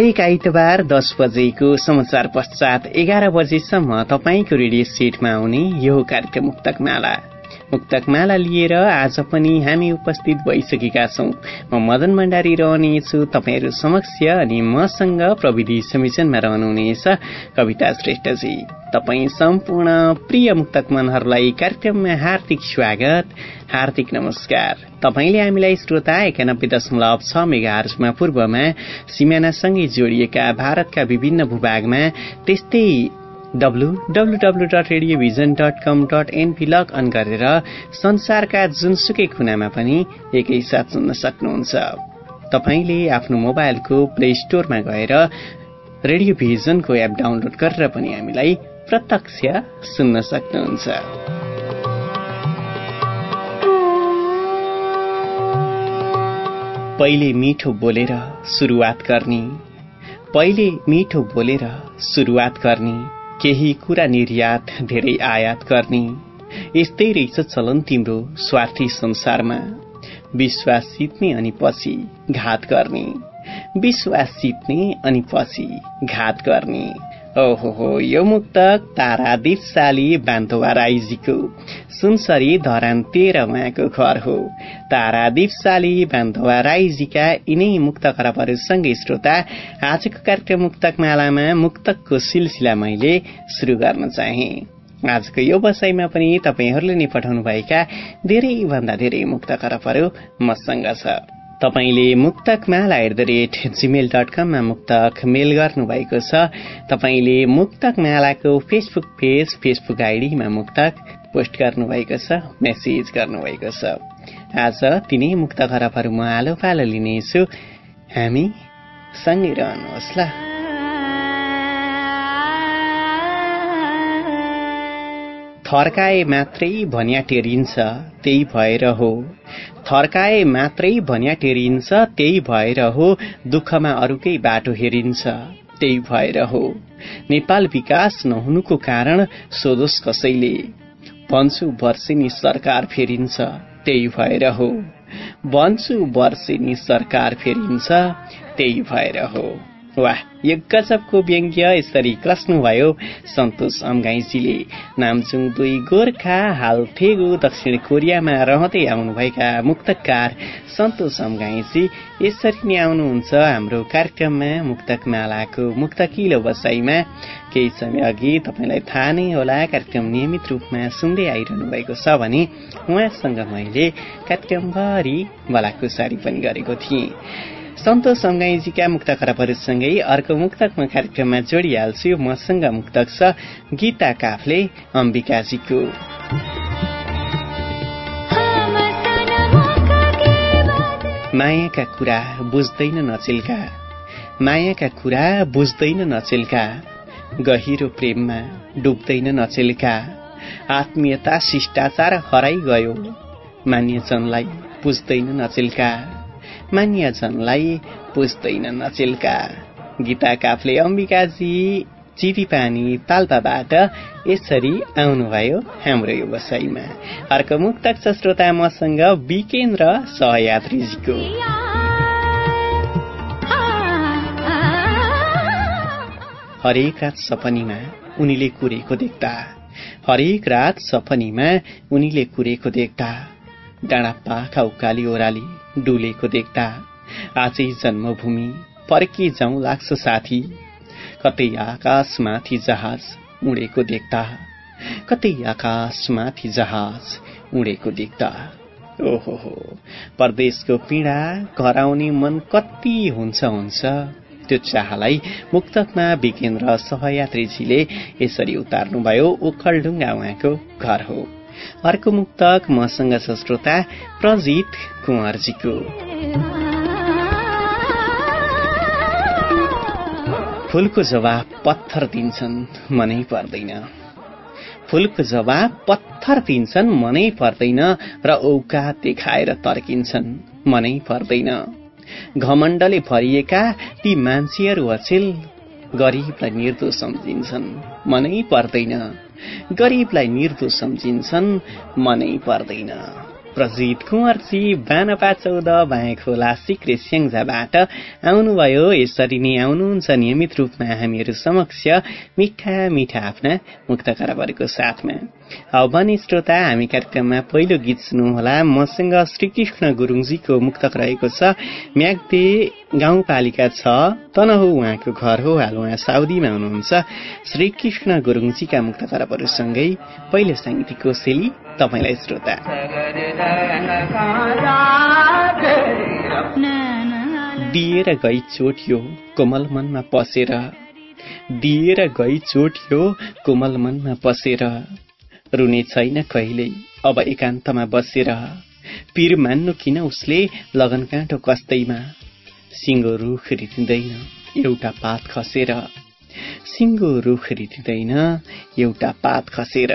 हरेक आइतबार दस बजेको समाचार पश्चात एघार बजेसम्म तपाईँको रेडियो सेटमा आउने यो कार्यक्रम मुक्तक माला मुक्तक माला लिएर आज पनि हामी उपस्थित भइसकेका छौं। म मदन भण्डारी रहनेछु तपाईँहरू समक्ष अनि मसँग प्रविधि संयोजनमा रहनुहुनेछ कविता श्रेष्ठजी। तपाईँ सम्पूर्ण प्रिय मुक्तक मनहरूलाई कार्यक्रममा हार्दिक स्वागत हार्दिक नमस्कार। तपाईँले हामीलाई श्रोता एकानब्बे दशमलव छ मेगाहर्जमा पूर्वमा सिमानासँगै जोडिएका भारतका विभिन्न भूभागमा त्यस्तै W dot radiovision dot com dot NP log on गरेर संसारका जुनसुकै कुनामा पनि एकैसाथ सुन्न सक्नुहुन्छ। तपाईँले आफ्नो मोबाइलको प्ले स्टोरमा गएर रेडियो भिजनको एप डाउनलोड गरेर पनि हामीलाई प्रत्यक्ष सुन्न सक्नुहुन्छ। पहिले मिठो बोलेर सुरुवात गर्ने पहिले मिठो बोलेर सुरुवात गर्ने। केही कुरा निर्यात धेरै आयात गर्ने। यस्तै रहेछ चलन तिम्रो स्वार्थी संसारमा। विश्वास जित्ने अनि पछि घात गर्ने। विश्वास जित्ने अनि पछि घात गर्ने। ओहो यो मुक्तक तारादीप साली बान्तोवा राईजीको सुनसरी धरान तेह्र उहाँको घर हो। तारादीप साली बान्तोवा राईजीका यिनै मुक्त खराबहरूसँगै श्रोता आजको कार्यक्रम मुक्तक मालामा मुक्तकको सिलसिला मैले शुरू गर्न चाहे। आजको यो बसाइमा पनि तपाईँहरूले नै पठाउनुभएका धेरैभन्दा धेरै मुक्त खराबहरू मसँग छ। तपाईँले Muktak Mala at the rate Gmail dot कममा मुक्तक मेल गर्नुभएको छ। तपाईँले मुक्तक मालाको फेसबुक पेज फेसबुक आइडीमा मुक्तक पोस्ट गर्नुभएको छ मेसेज गर्नुभएको छ। आज तिनै मुक्त खराबहरू म आलो पालो लिनेछु। हामी सँगै रहनुहोस् ल। थर्काए मात्रै भनिया टेरिन्छ त्यही भएर हो। थर्काए मात्रै भनिया टेरिन्छ त्यही भएर हो। दुःखमा अरूकै बाटो हेरिन्छ त्यही भएर हो। नेपाल विकास नहुनुको कारण सोधोस् कसैले। भन्छु वर्षेनी सरकार फेरिन्छ त्यही भएर हो। भन्छु वर्षेनी सरकार फेरिन्छ त्यही भएर हो। वाह यो गजबको व्यङ्ग्य? यसरी कस्नुभयो सन्तोष अम्गाईजीले नामचुङ दुई गोर्खा हाल थेगु दक्षिण कोरियामा रहँदै आउनुभएका मुक्तकार सन्तोष अम्गाईजी यसरी नै आउनुहुन्छ हाम्रो कार्यक्रममा मुक्तक मालाको मुक्तकिलो बसाईमा केही समय अघि तपाईँलाई थाहा नै होला कार्यक्रम नियमित रूपमा सुन्दै आइरहनु भएको छ भने उहाँसँग मैले कार्यक्रमभरि बलाकुसारी पनि गरेको थिएँ। सन्तोष सङ्गाईजीका मुक्त खराबहरूसँगै अर्को मुक्तक म कार्यक्रममा जोडिहाल्छु। मसँग मुक्तक छ गीता काफले अम्बिकाजीको मायाका कुरा बुझ्दैन नचेल्का। मायाका कुरा बुझ्दैन नचेल्का। गहिरो प्रेममा डुब्दैन नचेल्का। आत्मीयता शिष्टाचार हराइ गयो मान्यजनलाई बुझ्दैन नचेल्का। मान्यजनलाई पुज्दैन नचेल्का। गीता काफले अम्बिकाजी चिटी पानी पाल्पाबाट यसरी आउनुभयो हाम्रो यो बसाइमा। अर्को मुक्तक छ श्रोता मसँग विकेन्द्र सहयात्रीजीको। हरेक रात सपनीमा उनीले कुरेको देख्दा। हरेक रात सपनीमा उनीले कुरेको देख्दा। डाँडा पाखा उकाली ओह्राली। डुलेको देख्दा आजै जन्मभूमि फर्की जाउँ लाग्छ साथी। कतै आकाशमाथि जहाज उडेको देख्दा कतै आकाशमाथि जहाज उडेको देख्दा। ओहो हो परदेशको पीडा घराउने मन कति हुन्छ हुन्छ त्यो चाहलाई मुक्तकमा विकेन्द्र सहयात्रीजीले यसरी उतार्नुभयो ओखलढुङ्गा उहाँको घर हो। अर्को मुक्तक मसँग छ श्रोता प्रजित कुँवरजीको फूलको जवाब पत्थर दिन्छन् मनै पर्दैन। फूलको जवाब पत्थर दिन्छन् मनै पर्दैन र औका देखाएर तर्किन्छन् मनै पर्दैन। घमण्डले भरिएका ती मान्छेहरू अचेल गरीबलाई निर्दोष सम्झिन्छन् मनै पर्दैन। गरीबलाई निर्दोष सम्झिन्छन् मनै पर्दैन। प्रजित कुँवरजी बानपा चौध बाँ खोला सिक्रे स्याङ्जाबाट आउनुभयो। यसरी नै आउनुहुन्छ नियमित रूपमा हामीहरू समक्ष मिठा मिठा आफ्ना मुक्त खराबहरूको साथमा। अब भने श्रोता हामी कार्यक्रममा पहिलो गीत सुन्नुहोला। मसँग श्रीकृष्ण गुरुङजीको मुक्तक रहेको छ म्याग्दे गाउँपालिका छ तनहु उहाँको घर हो हाल उहाँ साउदीमा हुनुहुन्छ। श्रीकृष्ण गुरुङजीका मुक्त खराबहरूसँगै पहिलो साङ्गीतिक कोसेली तपाईँलाई श्रोता। दिएर गई चोटियो कोमल मनमा पसेर। दिएर गई चोटियो कोमल मनमा पसेर। रुने छैन कहिल्यै अब एकान्तमा बसेर। पीर मान्नु किन उसले लगन काँटो कस्तैमा। सिङ्गो रुख रितिँदैन एउटा पात खसेर। सिङ्गो रुख रितिँदैन एउटा पात खसेर।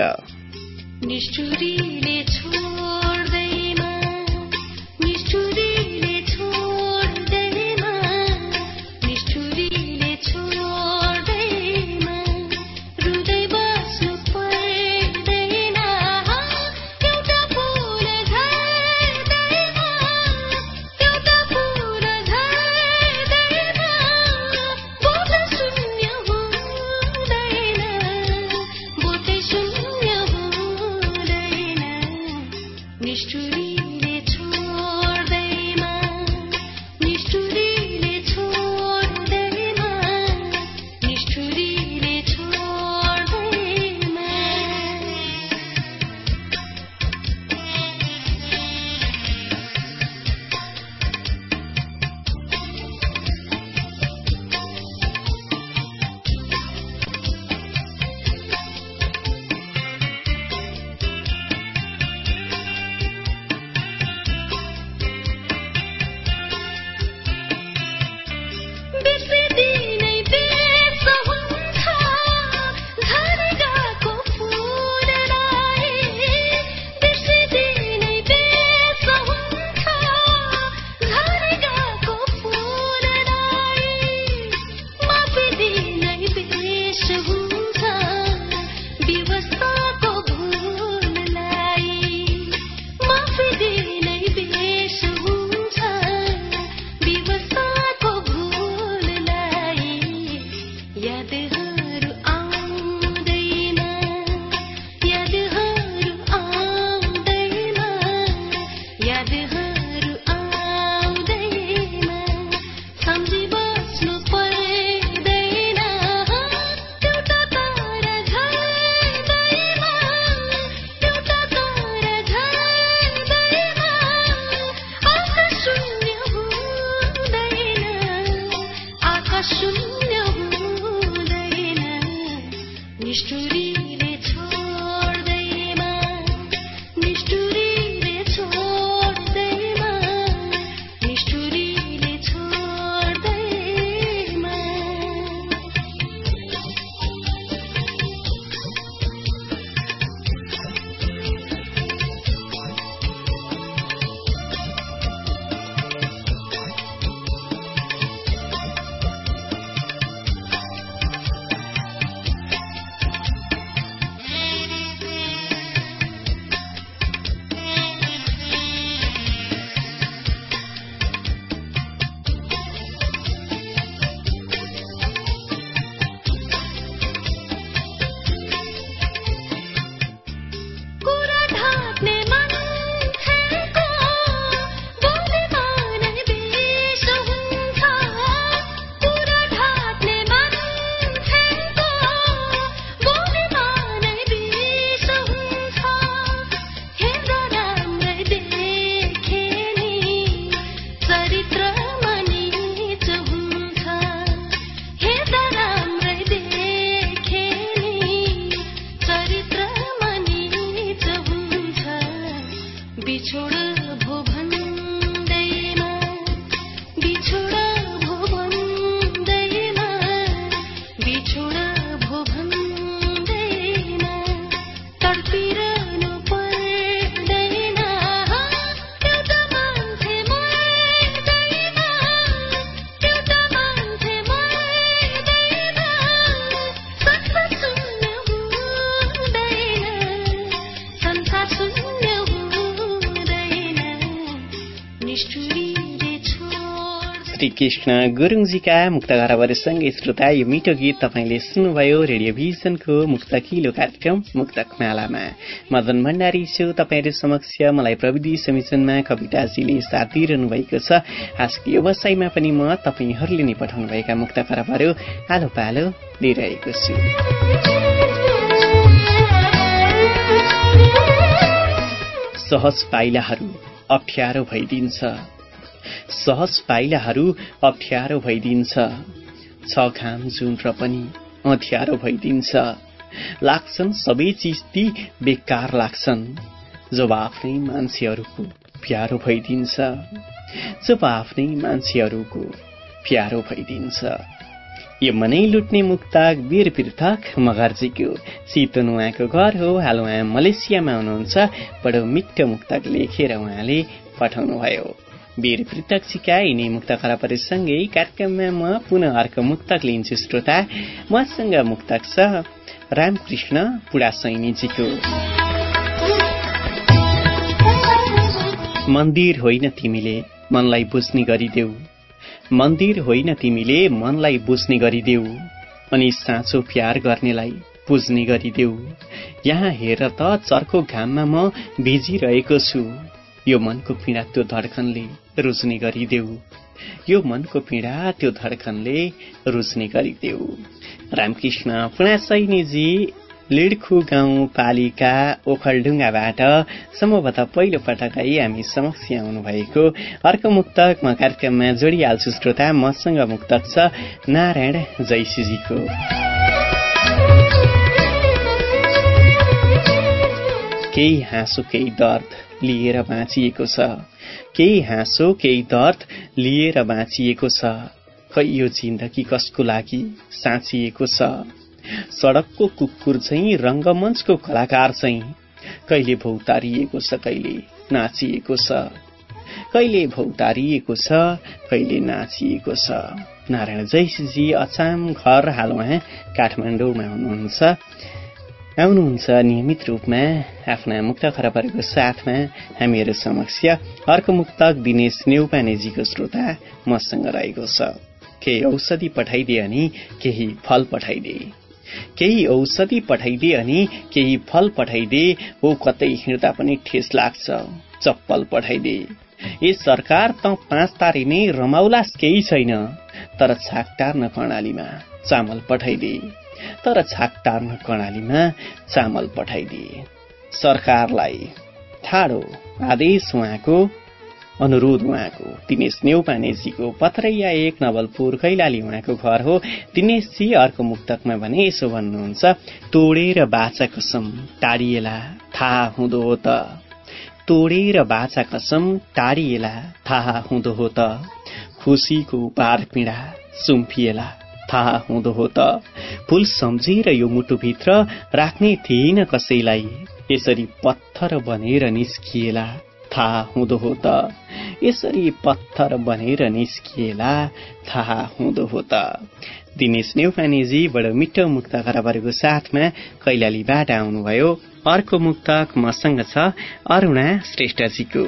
हरिकृष्ण गुरुङजीका मुक्त घरबरसँगै श्रोता यो मिठो गीत तपाईँले सुन्नुभयो रेडियो भिजनको मुक्त किलो कार्यक्रम मुक्तक मालामा मदन भण्डारी छु तपाईँहरू समक्ष। मलाई प्रविधि समिशनमा कविताजीले साथ दिइरहनु भएको छ। आजको यो बसाइमा पनि म तपाईँहरूले नै पठाउनुभएका मुक्त खराबहरू आलो पालो लिइरहेको छु। सहज पाइलाहरू अप्ठ्यारो भइदिन्छ। सहज पाइलाहरू अप्ठ्यारो भइदिन्छ। छ घाम जुन र पनि अँध्यारो भइदिन्छ। लाग्छन् सबै चिज ती बेकार लाग्छन् जब आफ्नै मान्छेहरूको प्यारो भइदिन्छ। जब आफ्नै मान्छेहरूको प्यारो भइदिन्छ। यो मनै लुट्ने मुक्ताक वीर पृथक मगर्जीको सितोन उहाँको घर हो। हाल उहाँ मलेसियामा हुनुहुन्छ। बडो मिठो मुक्तक लेखेर उहाँले पठाउनुभयो। वीर पृथक यिनी मुक्त खराबहरूसँगै कार्यक्रममा म पुनः अर्को मुक्तक लिन्छु श्रोता। मसँग मुक्तक छ रामकृष्ण पुडा सैनीजीको। मन्दिर होइन तिमीले मनलाई बुझ्ने गरिदेऊ। मन्दिर होइन तिमीले मनलाई बुझ्ने गरिदेऊ। अनि साँचो प्यार गर्नेलाई पुज्ने गरिदेऊ। यहाँ हेर त चर्को घाममा म भिजिरहेको छु। यो मनको पीडा त्यो धड्कनले रुच्ने गरिदेऊ। यो मनको पीडा त्यो धड्कनले रुच्ने गरिदेऊ। रामकृष्ण पुणा सैनीजी लिडखु गाउँपालिका ओखलढुङ्गाबाट सम्भवतः पहिलो पटकै हामी समक्ष आउनुभएको। अर्को मुक्तक म कार्यक्रममा जोडिहाल्छु श्रोता मसँग मुक्तक छ नारायण जैसीजीको। केही हाँसो केही दर्द लिएर बाँचिएको छ। केही हाँसो केही दर्द लिएर बाँचिएको छ। खै यो जिन्दगी कसको लागि साँचिएको छ? सड़कको कुकुर चाहिँ रंगमञ्चको कलाकार चाहिँ कहिले भौतारिएको छ कहिले नाचिएको छ? कहिले भौतारिएको छ कहिले नाचिएको छ? नारायण जैसीजी अचाम घर हाल उहाँ काठमाडौँमा हुनुहुन्छ। आउनुहुन्छ नियमित रूपमा आफ्ना मुक्त खराबहरूको साथमा हामीहरू समक्ष अर्को मुक्तक दिनेश नेउपानेजीको श्रोता मसँग रहेको छ केही औषधि पठाइदिए अनि केही फल पठाइदिए केही औषधि पठाइदिए अनि केही फल पठाइदिए हो कतै हिँड्दा पनि ठेस लाग्छ चप्पल पठाइदिए ए सरकार त पाँच तारिने रमाउलास केही छैन तर छाक टार्न कर्णालीमा चामल पठाइदिए तर छाक टार्न कर्णालीमा चामल पठाइदिए। सरकारलाई ठाडो आदेश उहाँको अनुरोध उहाँको दिनेश नेउपानेजीको पथरैया एक नवलपुर कैलाली उहाँको घर हो। दिनेशजी अर्को मुक्तकमा भने यसो भन्नुहुन्छ तोडेर बाचा कसम टाढिएला थाहा हुँदो हो त। तोडेर बाचा कसम टाढिएला थाहा हुँदो हो त। खुसीको उपहार पीडा सुम्फिएला थाहा हुँदो हो त। फूल सम्झेर यो मुटुभित्र राख्ने थिएन कसैलाई। यसरी पत्थर बनेर निस्किएला थाहा हुँदो हो त। यसरी पत्थर बनेर निस्किएला थाहा हुँदो हो त। दिनेश नेउपानेजी बडो मिठो मुक्त खराबहरूको साथमा कैलालीबाट आउनुभयो। अर्को मुक्तक मसँग छ अरूणा श्रेष्ठजीको।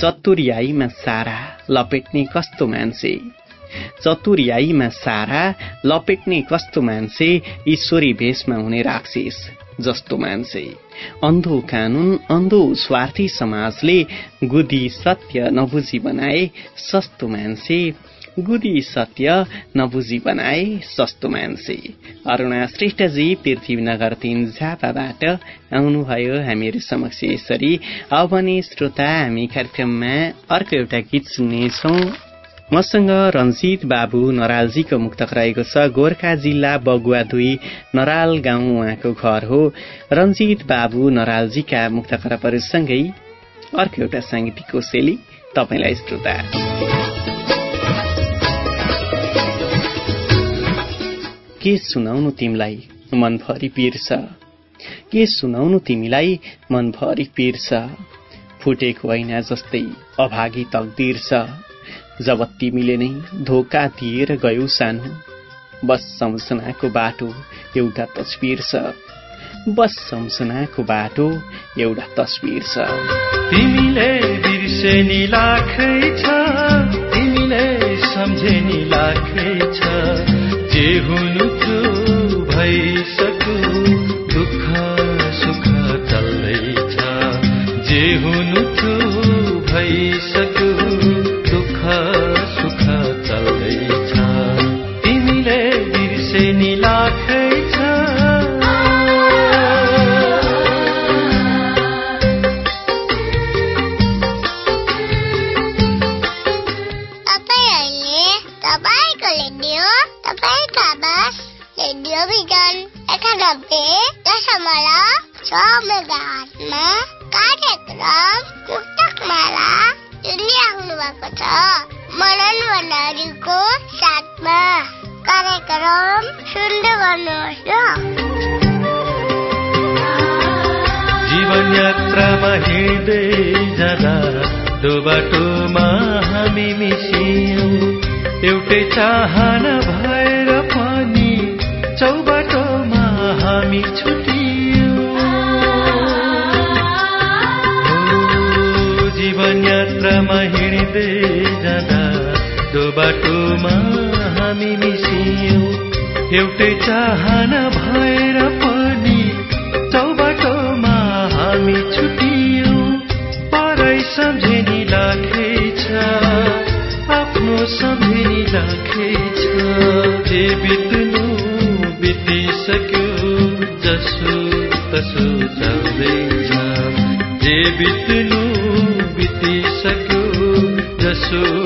चतुर्याईमा सारा लपेट्ने कस्तो मान्छे? चतुर्याईमा सारा लपेट्ने कस्तो मान्छे ईश्वरी भेषमा हुने राक्षस जस्तो मान्छे? अन्धो कानून अन्धो स्वार्थी समाजले गुदी सत्य नबुझी बनाए सस्तो मान्छे गुदी सत्य नबुझी बनाए सस्तो मान्छे। अरूणा श्रेष्ठजी पृथ्वीनगर तीन झापाबाट आउनुभयो हामीहरू समक्ष यसरी। अब भने श्रोता हामी कार्यक्रममा अर्को एउटा गीत सुन्नेछौ। मसँग रञ्जित बाबु नरालजीको मुक्तक रहेको छ। गोर्खा जिल्ला बगुवा दुई नराल गाउँ उहाँको घर हो। रञ्जित बाबु नरालजीका मुक्त खराबहरूसँगै अर्को एउटा साङ्गीतिक कोसेली तपाईँलाई श्रोता। के सुनाउनु तिमीलाई? मनभरि पिर्छ। के सुनाउनु तिमीलाई? मनभरि पिर्छ। फुटेको ऐना जस्तै अभागी तकदिर छ जब तिमीले नै धोका दिएर गयौ सानो बस सम्झनाको बाटो एउटा तस्बिर छ। बस सम्झनाको बाटो एउटा तस्बिर छ। तिमीले बिर्से नि लाखै छ। तिमीले सम्झे नि लाखै छ। जे हुनु थियो भइसक्यो। छ मेगाहर्जमा कार्यक्रम पुस्तकमाला सुनिराख्नु भएको छ मनन भण्डारीको साथमा कार्यक्रम सुन्दै गर्नुहोस् जीवन यात्रामा हिँड्दै जाँदा दो बाटोमा हामी मिसियौँ एउटै चाहना भएर पनि चौबाटोमा हामी छुटियौँ हिँड्दै जाँदा दो बाटोमा हामी मिसियौँ। एउटै चाहना भएर पनि चौबाटोमा हामी छुटियौँ। परै सम्झेनी लाखेछ आफ्नो सम्झेनी लाखेछ जे बित्नु बितिसक्यो जसो तसो चल्दैछ। जे बित्नु जसो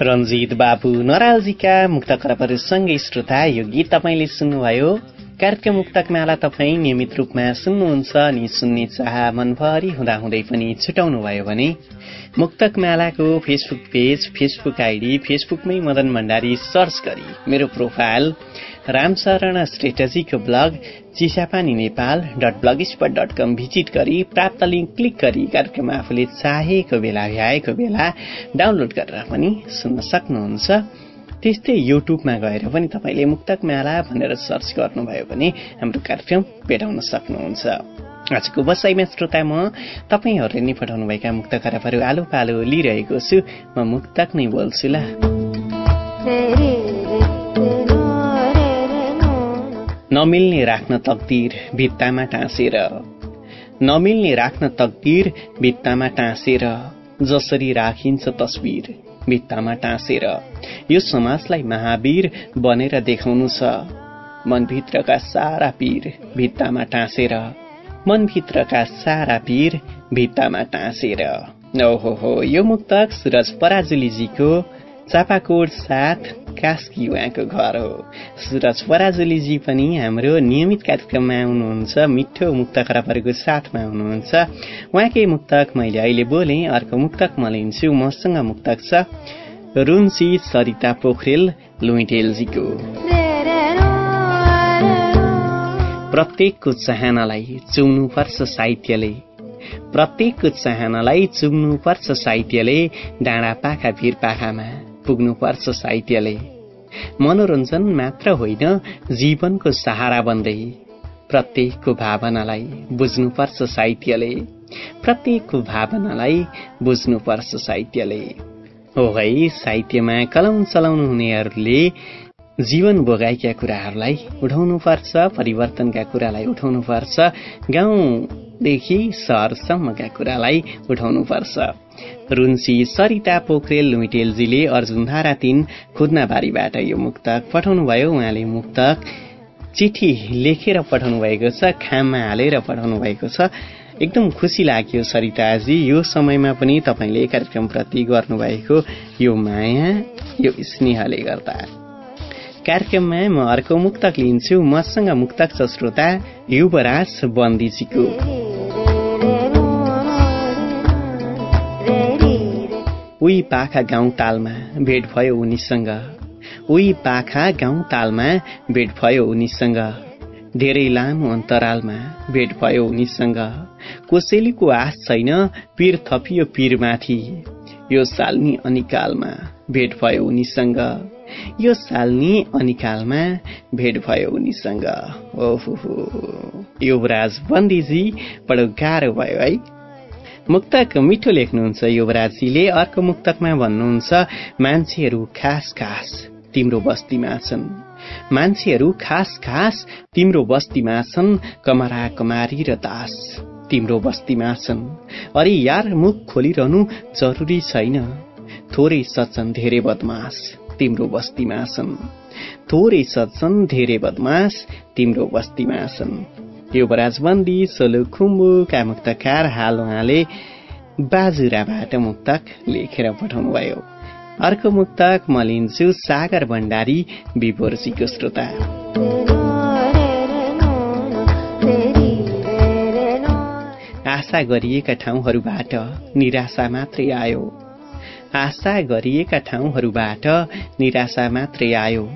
रञ्जित बाबु नरालजीका मुक्त खराबहरूसँगै श्रोता यो गीत तपाईँले सुन्नुभयो। कार्यक्रम मुक्तक माला तपाईँ नियमित रूपमा सुन्नुहुन्छ अनि सुन्ने चाह मनभरि हुँदाहुँदै पनि छुटाउनु भयो भने मुक्तक मालाको फेसबुक पेज फेसबुक आइडी फेसबुकमै मदन भण्डारी सर्च गरी मेरो profile Ramsharan श्रेष्ठजीको blog Chisapani Nepal dot blogspot dot com visit गरी प्राप्त लिङ्क क्लिक गरी कार्यक्रम आफूले चाहेको बेला भ्याएको बेला डाउनलोड गरेर पनि सुन्न सक्नुहुन्छ। त्यस्तै युट्युबमा गएर पनि तपाईँले मुक्तक माला भनेर सर्च गर्नुभयो भने हाम्रो कार्यक्रम भेटाउन सक्नुहुन्छ। आजको बसाइमा श्रोता म तपाईँहरूले नै पठाउनुभएका मुक्त खराबहरू आलो पालो लिइरहेको छु। म मुक्तक नै बोल्छु ल। नमिल्ने राख्न तकदिर भित्तामा टाँसेर। नमिल्ने राख्न तकदिर भित्तामा टाँसेर जसरी राखिन्छ तस्विर। भित्तामा टाँसेर यो समाजलाई महावीर बनेर देखाउनु छ। मनभित्रका सारा पीर भित्तामा टाँसेर मनभित्रका सारा पीर भित्तामा टाँसेर ओहो हो यो मुक्तक सुरज पराजुलीजीको चापाकोट साथ कास्की उहाँको घर हो सुरज पराजुलीजी पनि हाम्रो नियमित कार्यक्रममा आउनुहुन्छ मिठो मुक्त खराबहरूको साथमा हुनुहुन्छ उहाँकै मुक्तक मैले अहिले बोलेँ अर्को मुक्तक म लिन्छु मसँग मुक्तक छ रुन्सी सरिता पोखरेल लुइटेलजीको प्रत्येकको चाहनालाई चुम्नुपर्छ साहित्यले प्रत्येकको चाहनालाई चुम्नुपर्छ साहित्यले डाँडा पाखा भिर पाखामा पुग्नुपर्छ साहित्यले। मनोरञ्जन मात्र होइन जीवनको सहारा बन्दै। प्रत्येकको भावनालाई बुझ्नुपर्छ साहित्यले। प्रत्येकको भावनालाई बुझ्नुपर्छ साहित्यले। हो है साहित्यमा कलम चलाउनु हुनेहरूले जीवन भोगाएका कुराहरूलाई उठाउनुपर्छ परिवर्तनका कुरालाई उठाउनुपर्छ गाउँदेखि सहरसम्मका कुरालाई उठाउनुपर्छ। रुन्सी सरिता पोखरेल लुइटेलजीले अर्जुनधारा तीन खुद्नाबारीबाट यो मुक्तक पठाउनुभयो। उहाँले मुक्तक चिठी लेखेर पठाउनु भएको छ खाममा हालेर पठाउनु भएको छ। एकदम खुसी लाग्यो सरिताजी यो समयमा पनि तपाईँले कार्यक्रमप्रति गर्नुभएको यो माया यो स्नेहले गर्दा। कार्यक्रममा म अर्को मुक्तक लिन्छु। मसँग मुक्तक छ श्रोता युवराज बन्दीजीको। उही पाखा गाउँ तालमा भेट भयो उनीसँग। उही पाखा गाउँ तालमा भेट भयो उनीसँग। धेरै लामो अन्तरालमा भेट भयो उनीसँग। कोसेलीको आश छैन पीर थपियो पीरमाथि। यो सालनी अनिकालमा भेट भयो उनीसँग। यो सालनी अनिकालमा भेट भयो उनीसँग। ओहो युवराज बन्दीजी बडो गाह्रो भयो है। मुक्तक मिठो लेख्नुहुन्छ युवराजीले अर्को मुक्तकमा भन्नुहुन्छ मान्छेहरू खास खास तिम्रो बस्तीमा छन्। मान्छेहरू खास खास तिम्रो बस्तीमा छन् कमरा कमारी र दास तिम्रो बस्तीमा छन्। अरे यार मुख खोलिरहनु जरुरी छैन। थोरै सज्जन धेरै बदमास तिम्रो बस्तीमा छन्। थोरै सज्जन धेरै बदमास तिम्रो बस्तीमा छन्। युवराज बन्दी सोलुखुम्बुका मुक्तकार हाल उहाँले बाजुराबाट मुक्तक लेखेर पठाउनुभयो। अर्को मुक्तक म लिन्छु सागर भण्डारी विपोर्सीको श्रोता। आशा गरिएका ठाउँहरूबाट निराशा मात्रै आयो। आशा गरिएका ठाउँहरूबाट निराशा मात्रै आयो।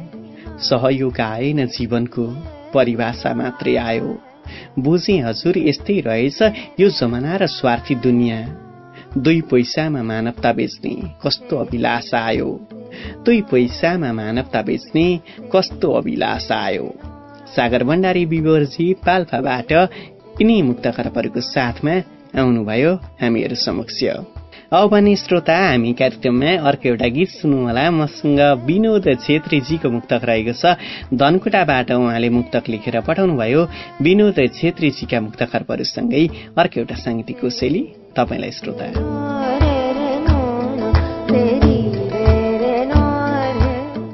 सहयोग आएन जीवनको परिभाषा मात्रै आयो। बुझे हजुर यस्तै रहेछ यो जमाना र स्वार्थी दुनियाँ। दुई पैसामा मानवता बेच्ने कस्तो अभिलाष आयो? दुई पैसामा मानवता बेच्ने कस्तो अभिलाष आयो? सागर भण्डारी विवरजी पाल्पाबाट यिनी मुक्तकरहरूको साथमा आउनुभयो हामीहरू समक्ष। अब भने श्रोता हामी कार्यक्रममा अर्को एउटा गीत सुनौँ होला मसँग विनोद छेत्रीजीको मुक्तक रहेको छ। धनकुटाबाट उहाँले मुक्तक लेखेर पठाउनुभयो। विनोद छेत्रीजीका मुक्तकरहरूसँगै अर्को एउटा साङ्गीतिक शैली तपाईँलाई श्रोता।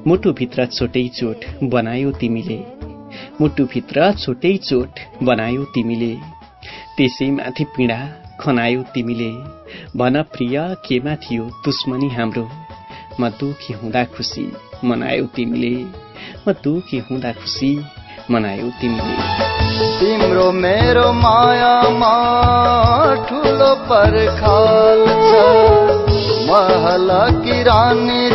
मुटुभित्र छोटै चोट बनायो तिमीले। मुटुभित्र छोटै चोट बनायो तिमीले। त्यसैमाथि पीडा खनायो तिमीले। भन प्रिय केमा थियो दुश्मनी हाम्रो? म दुखी हुँदा खुसी मनायो तिमीले। म दुखी हुँदा खुसी मनायो तिमीले। तिम्रो मेरो मायामा ठुलो पर्खाल छ। महल किरानी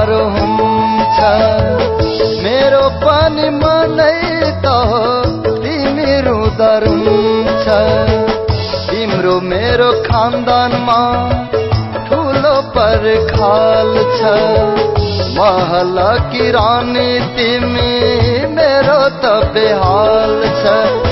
गाह्रो हुन्छ। मेरो पनि मनै त तिमी रुँदा रुन्छ तिम्रो मेरो खानदानमा ठुलो पर खाल छ। महल की रानी तिमी मेरो त बेहाल छ।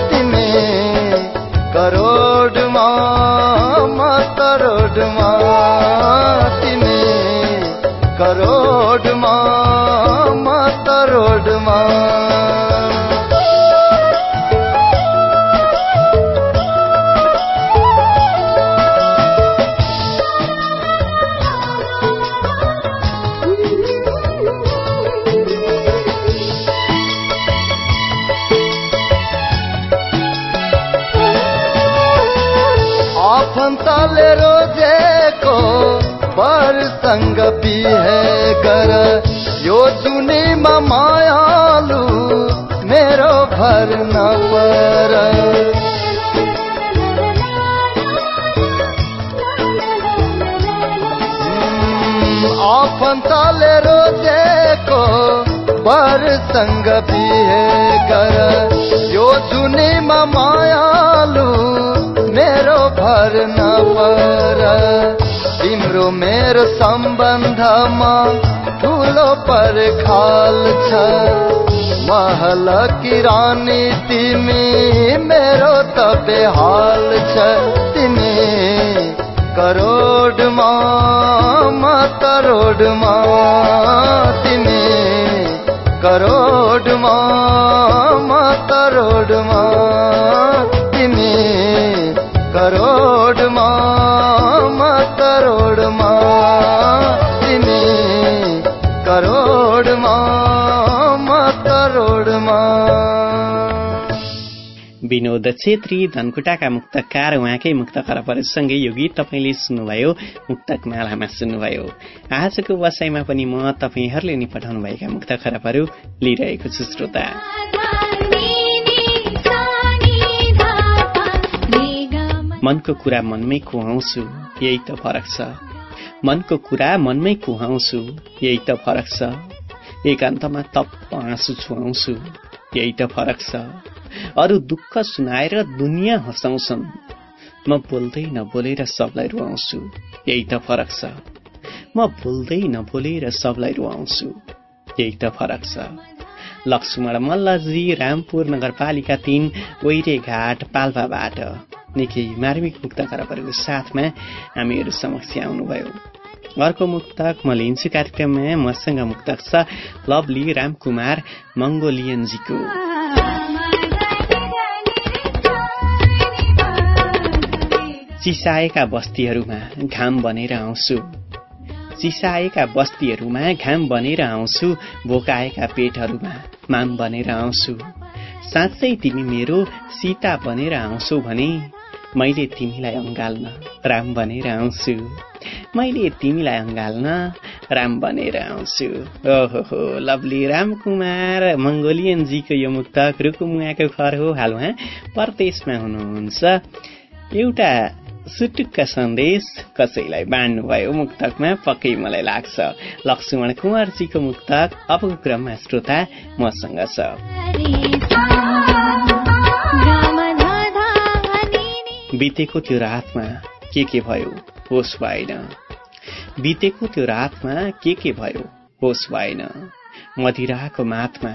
मेरो सम्बन्धमा पर खाल छ। महल की रानी तिमी मेरो त बेहाल छ। तिमी करोडमा म करोडमा तिमी करोडमा म करोडमा विनोद छेत्री धनकुटाका मुक्तकार उहाँकै मुक्त खरबरसँगै यो गीत तपाईँले सुन्नुभयो मुक्तक मालामा सुन्नुभयो। आजको वसाइमा पनि म तपाईँहरूले नि पठाउनुभएका मुक्त खरबहरू लिइरहेको छु श्रोता। मनको कुरा मनमै कुहाउँछु यही त फरक छ। मनको कुरा मनमै कुहाउँछु यही त फरक छ। एकान्तमा तप्प आँसु छुवाउँछु यही त फरक छ। अरू दुःख सुनाएर दुनियाँ हँसाउँछन्। म बोल्दै नबोलेर सबलाई रुवाउँछु। यही त फरक छ। म बोल्दै नबोलेर सबलाई रुवाउँछु। यही त फरक छ। लक्ष्मण मल्लजी रामपुर नगरपालिका तीन घाट पाल्पाबाट निकै मार्मिक मुक्त खराबहरूको साथमा हामीहरू समक्ष आउनुभयो। अर्को मुक्तक म लिन्छु कार्यक्रममा मसँग मुक्तक छ लभली रामकुमार मङ्गोलियनजीको। चिसाएका बस्तीहरूमा घाम बनेर आउँछु। चिसाएका बस्तीहरूमा घाम बनेर आउँछु भोकाएका पेटहरूमा माम बनेर आउँछु। साँच्चै तिमी मेरो सीता बनेर आउँछौ भने मैले तिमीलाई अँगाल्न राम बनेर आउँछु। मैले तिमीलाई अँगाल्न राम बनेर आउँछु। ओहो हो लभली रामकुमार मङ्गोलियनजीको यो मुक्तक रुकुमुवाको घर हो हाल उहाँ। परदेशमा हुनुहुन्छ। एउटा सुटुक्क सन्देश कसैलाई बाँड्नुभयो मुक्तकमा पक्कै मलाई लाग्छ। लक्ष्मण कुमारजीको मुक्तक अबको क्रममा श्रोता मसँग छ। बितेको त्यो रातमा के के भयो होस भएन बितेको त्यो रातमा के के भयो होस भएन मदिराको माथमा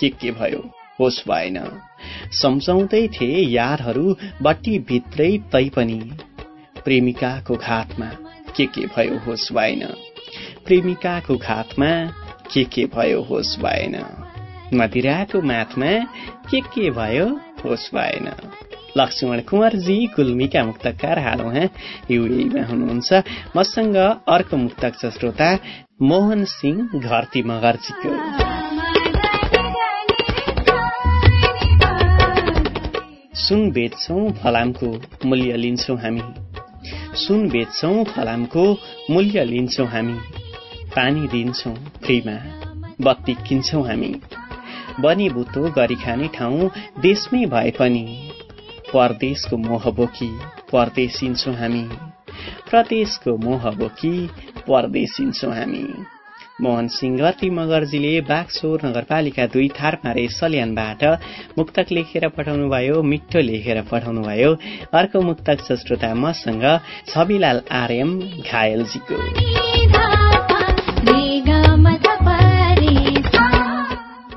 के के भयो होस भएन सम्झाउँदै थिए यारहरू बट्टी भित्रै तै पनि प्रेमिकाको घातमा के के भयो होस भएन। प्रेमिकाको घातमा के के भयो होस भएन। मदिराको माथमा के के भयो होस भएन। लक्ष्मण कुमारजी गुल्मीका मुक्तकार हाल युएमा हुनुहुन्छ। मसँग अर्को मुक्तक छ श्रोता मोहन सिंह घरती मगर्जीको। सुन बेच्छौं फलामको मूल्य लिन्छौं हामी। सुन बेच्छौं फलामको मूल्य लिन्छौं हामी। पानी दिन्छौं फ्रीमा बत्ती किन्छौं हामी। बनी बुतो गरी खाने ठाउँ देशमै भए पनि परदेशको मोह बोकी परदेशिन्छौँ हामी? प्रदेशको मोह बोकी परदेशिन्छौँ हामी? मोहन सिंह ती मगर्जीले बागसोर नगरपालिका दुई थारमारे सल्यानबाट मुक्तक लेखेर पठाउनुभयो मिठो लेखेर पठाउनुभयो। अर्को मुक्तक श्रोता मसँग छविलाल आर्यम घायलजीको।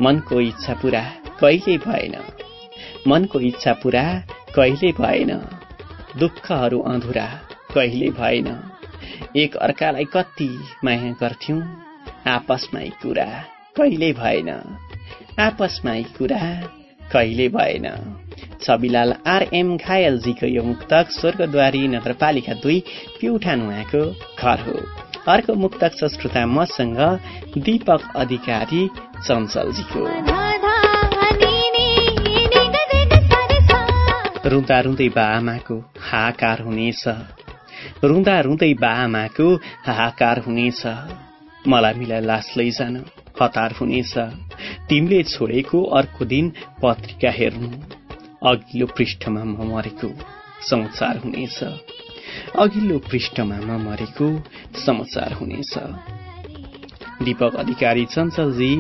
मनको इच्छा पूरा कहिल्यै भएन। मनको इच्छा पूरा कहिल्यै भएन। दुःखहरू अधुरा कहिले भएन। एक अर्कालाई कति माया गर्थ्यौं? आपसमै कुरा कहिले भएन। आपसमै कुरा कहिले भएन। छविलाल आरएम घायलजीको यो मुक्तक स्वर्गद्वारी नगरपालिका दुई प्युठान उहाँको घर हो। अर्को मुक्तक छ श्रोता मसँग दीपक अधिकारी चञ्चलजीको। रुँदा रुँदै बा आमाको हाहाकार हुनेछ। रुँदा रुँदै बा आमाको हाहाकार हुनेछ। मलाई मिलाई लास लैजान हतार हुनेछ। तिमीले छोडेको अर्को दिन पत्रिका हेर्नु। अघिल्लो पृष्ठमा म मरेको समाचार हुनेछ। अघिल्लो पृष्ठमा म मरेको समाचार हुनेछ। दीपक अधिकारी चञ्चलजी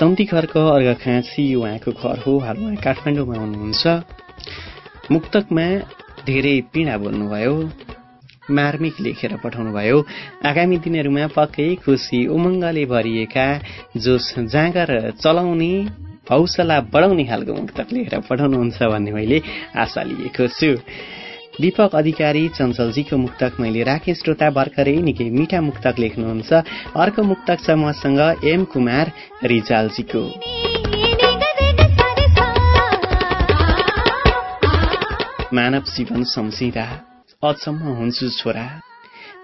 सन्ती घरको अर्घखाँसी उहाँको घर हो हाल उहाँ काठमाडौँमा हुनुहुन्छ। मुक्तकमा धेरै पीडा बोल्नुभयो। मार्मिक लेखेर पठाउनुभयो। आगामी दिनहरूमा पक्कै खुसी उमङ्गले भरिएका जोस जाँगर चलाउने हौसला बढाउने खालको मुक्तक लेखेर पठाउनुहुन्छ भन्ने मैले आशा लिएको छु। दीपक अधिकारी चञ्चलजीको मुक्तक मैले राखेँ। श्रोता भर्खरै निकै मिठा मुक्तक लेख्नुहुन्छ। अर्को मुक्तक छ मसँग एम कुमार रिजालजीको। मानव जीवन सम्झिँदा अचम्म हुन्छु छोरा।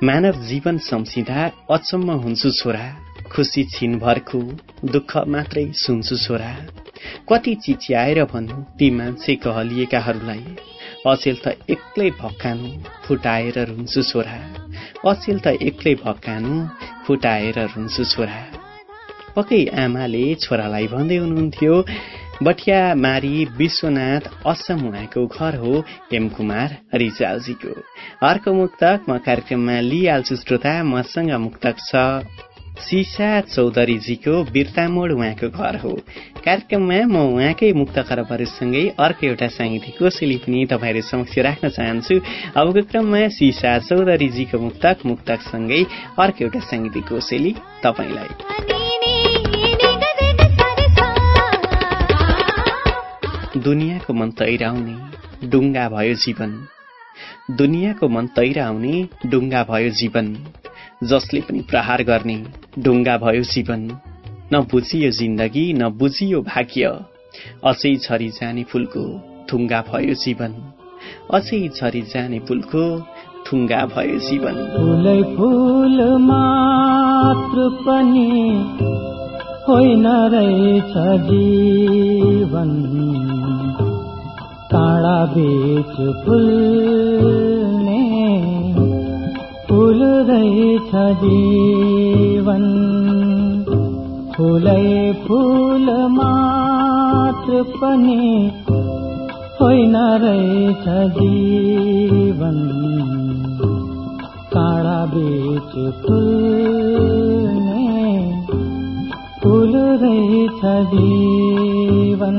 मानव जीवन सम्झिँदा अचम्म हुन्छु छोरा। खुसी छिनभरको दुःख मात्रै सुन्छु छोरा। कति चिच्याएर भन्नु ती मान्छे कहलिएकाहरूलाई अचेल त एक्लै भक्कानु फुटाएर रुन्छु छोरा। अचेल त एक्लै भक्कानु फुटाएर रुन्छु छोरा। पक्कै आमाले छोरालाई भन्दै हुनुहुन्थ्यो बठिया मारी विश्वनाथ असम उहाँको घर हो एम कुमार रिजालजीको। अर्को मुक्तक म कार्यक्रममा लिइहाल्छु श्रोता मसँग मुक्तक छ सिसा चौधरीजीको बिर्तामोड उहाँको घर हो। कार्यक्रममा म उहाँकै मुक्त खरबहरूसँगै अर्को एउटा साङ्गीतिक कोसेली पनि तपाईँहरू समक्ष राख्न चाहन्छु। अबको क्रममा सिसा चौधरीजीको मुक्तक मुक्तकसँगै अर्को एउटा साङ्गीतिक कोसेली तपाईँलाई। दुनियाँको मन तैराउने डुङ्गा भयो जीवन। दुनियाँको मन तैराउने डुङ्गा भयो जीवन। जसले पनि प्रहार गर्ने डुङ्गा भयो जीवन। नबुझियो जिन्दगी नबुझियो भाग्य। अझै झरी जाने फुलको थुङ्गा भयो जीवन। अझै झरी जाने फुलको थुङ्गा भयो जीवन। फुलै फुल मात्र पनि होइन रहेछ जीवन। काँडा बेच फुल्ने फुल रहेछ जीवन। फुलै फुल मात्र पनि होइन रहेछ जीवन। काँडा बेच फुल्ने फुल रहेछ जीवन।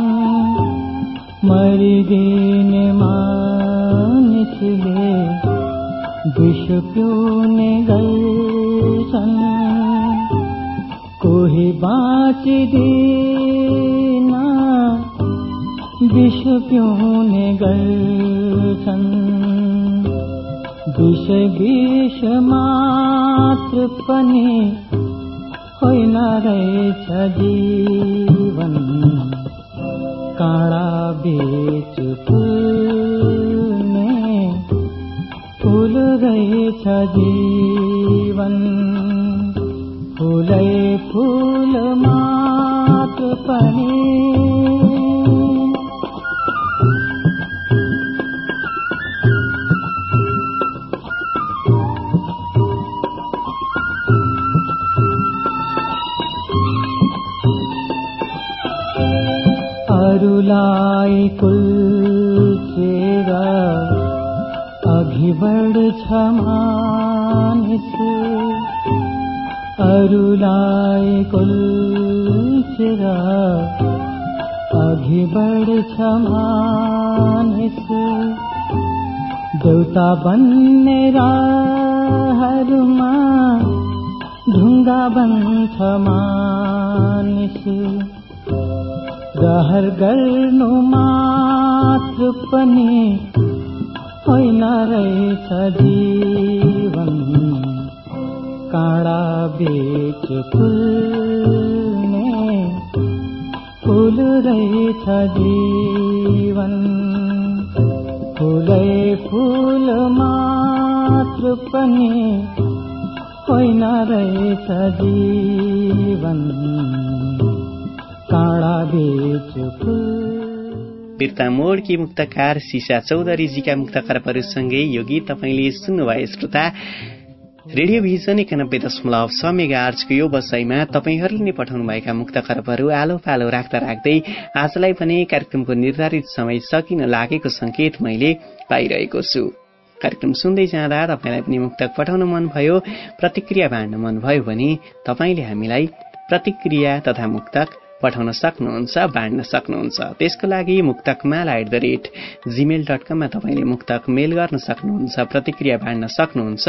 मरि दि दुश पिन् गुरु कोहि बाच देना विष पिन् गल् दुष विष रहेछ जीवन। काला बीच फूल गई छ जीवन। चनेलगे छीव अरूलाई कुल्चेर अघि बढ्छ मानिस अरूलाई कुल्चेर अघि बढ्छ मानिस देउता बन्ने राहहरूमा ढुङ्गा बन्छ मानिस रहर गर्नु मात्र पनि होइन रहेछ जीवन। काँडा बेच फुल्ने फुल रहेछ जीवन। फुलै फुल मात्र पनि होइन रहेछ जीवन। बिर्ता मोडकी मुक्तकार सिसा चौधरीजीका मुक्त खरबहरूसँगै यो गीत तपाईँले सुन्नुभयो श्रोता रेडियो भिजन एकानब्बे दशमलव छ मेगा आर्चको यो बसाइमा तपाईँहरूले नै पठाउनुभएका मुक्त खरबहरू आलो पालो राख्दा राख्दै आजलाई पनि कार्यक्रमको निर्धारित समय सकिन लागेको संकेत मैले पाइरहेको छु कार्यक्रम सुन्दै जाँदा तपाईँलाई पनि मुक्तक पठाउन मन भयो प्रतिक्रिया बाँड्न मन भयो भने तपाईँले हामीलाई प्रतिक्रिया तथा मुक्तक पठाउन सक्नुहुन्छ बाँड्न सक्नुहुन्छ। त्यसको लागि Muktakmala at the rate Gmail dot कममा तपाईँले मुक्तक मेल गर्न सक्नुहुन्छ प्रतिक्रिया बाँड्न सक्नुहुन्छ।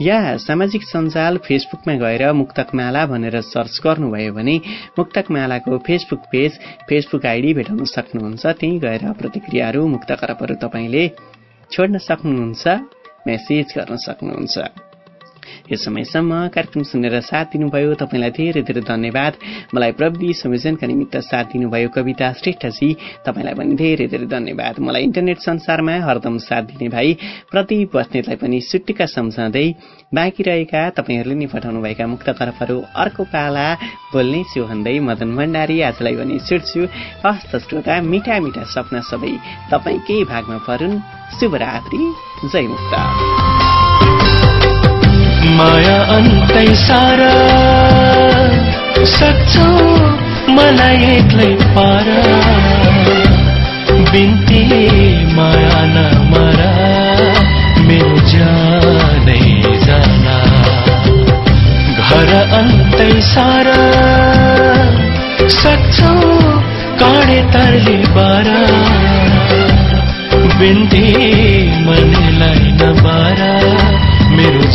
या सामाजिक सञ्जाल फेसबुकमा गएर मुक्तकमाला भनेर सर्च गर्नुभयो भने मुक्तकमालाको फेसबुक पेज फेसबुक आइडी भेटाउन सक्नुहुन्छ। त्यहीँ गएर प्रतिक्रियाहरू मुक्त करपहरू तपाईँले छोड्न सक्नुहुन्छ मेसेज गर्न सक्नुहुन्छ। यो समयसम्म कार्यक्रम सुनेर साथ दिनुभयो। तपाईँलाई धेरै धेरै धन्यवाद। मलाई प्रविधि संयोजनका निमित्त साथ दिनुभयो। कविता श्रेष्ठजी तपाईँलाई पनि धेरै धेरै धन्यवाद। मलाई इन्टरनेट संसारमा हरदम साथ दिने भाइ प्रति बस्नेतलाई पनि सुट्टिका सम्झाउँदै बाँकी रहेका तपाईँहरूले नै पठाउनुभएका मुक्त तरफहरू अर्को पाला बोल्ने छु भन्दै मदन भण्डारी आजलाई पनि छुट्छु। हस्त श्रोता मिठा मिठा सपना सबै तपाईँकै भागमा परुन्। शुभरात्रि जय मुक्त। माया अन्तै सारा। सक्छौ मलाई एक्लै पार। बिन्ती माया नमरा मेरो जानै जाना। घर अन्तै सारा। सक्छौ काँडे तरले बारा। बिन्ती मनलाई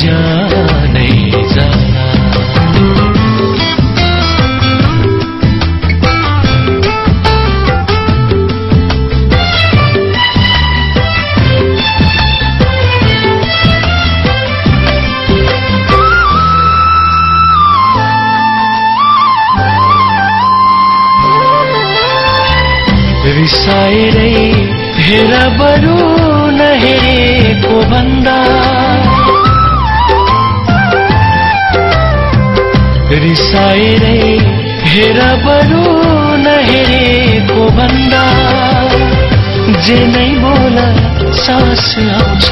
जानै जाना। रिसाएरै हेर बरु नहेरेको भन्दा रिसाएरै हेर बरु नहेरेको भन्दा। जे नै बोल सास आउँछ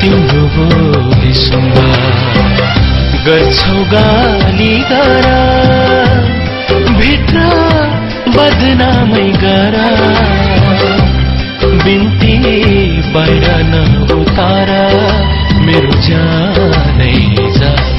तिम्रो बोली सुन्दा। गर्छौ गाली गर भित्र बदनामै गर। बिन्ती बाहिर नउतार मेरो जानै जाना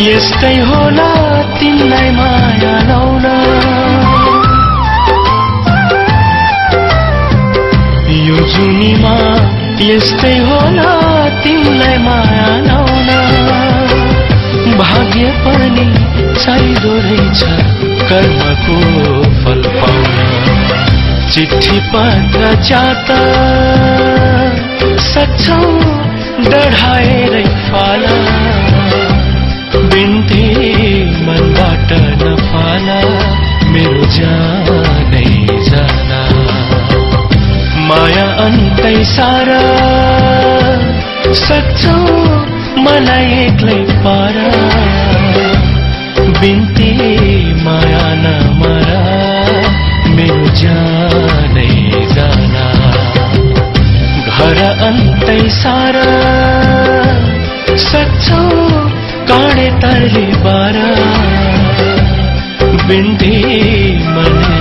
यस्तै होला तिमीलाई माया लाउन। यो जुनीमा यस्तै होला तिमीलाई माया लाउन। भाग्य पनि चाहिँदो रहेछ कर्मको फल पाउन। चिठी पत्र जात सक्छौ डढाएरै फाला। जानै जाना। सारा। सक्छौ मलाई एक्लै पारा। बिन्ती माया नमरा मेरो। जानै जाना। घर अन्तै सारा। सक्छौ काँडे तरले बारा। बिन्ती मनलाई